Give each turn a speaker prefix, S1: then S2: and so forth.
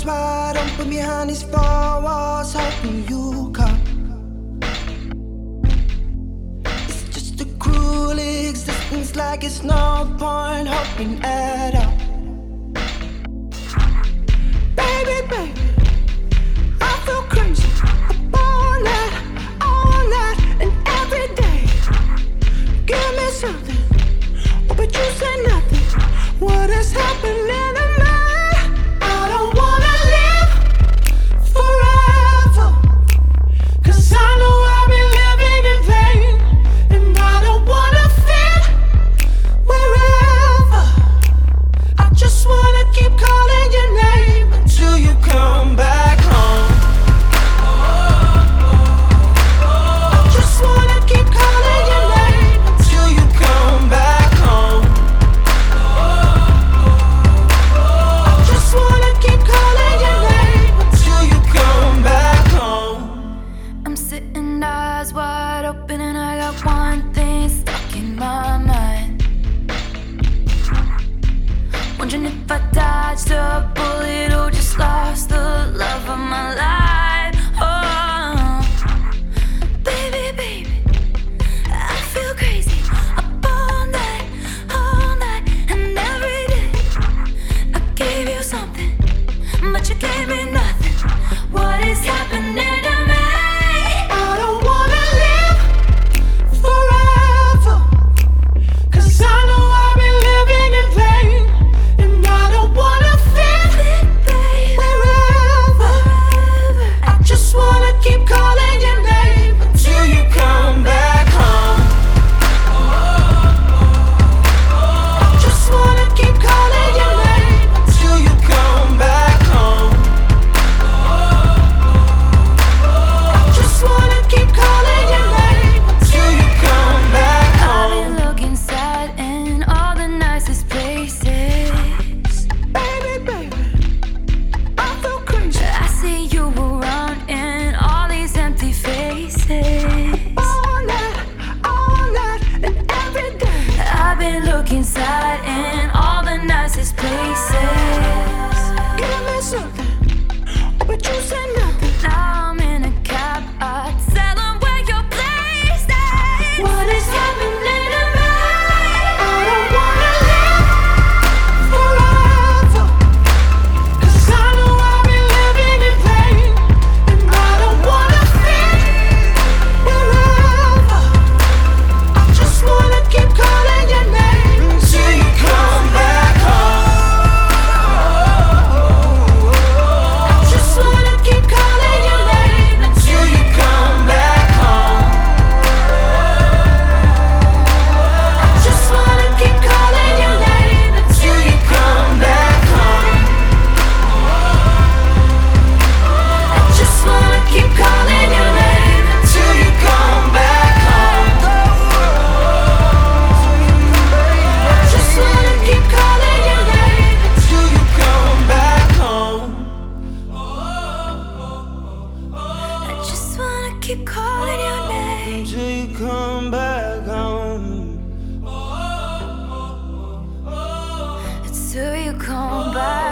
S1: arms wide open behind these four walls, hoping you come. It's just a cruel existence, like it's no point hoping at all. but you
S2: gave me nothing. What is happening?
S1: been
S2: looking inside in all the nicest places.
S1: Give me something, but you
S2: said no. keep calling your name
S1: until you come back home.
S2: Until you come back.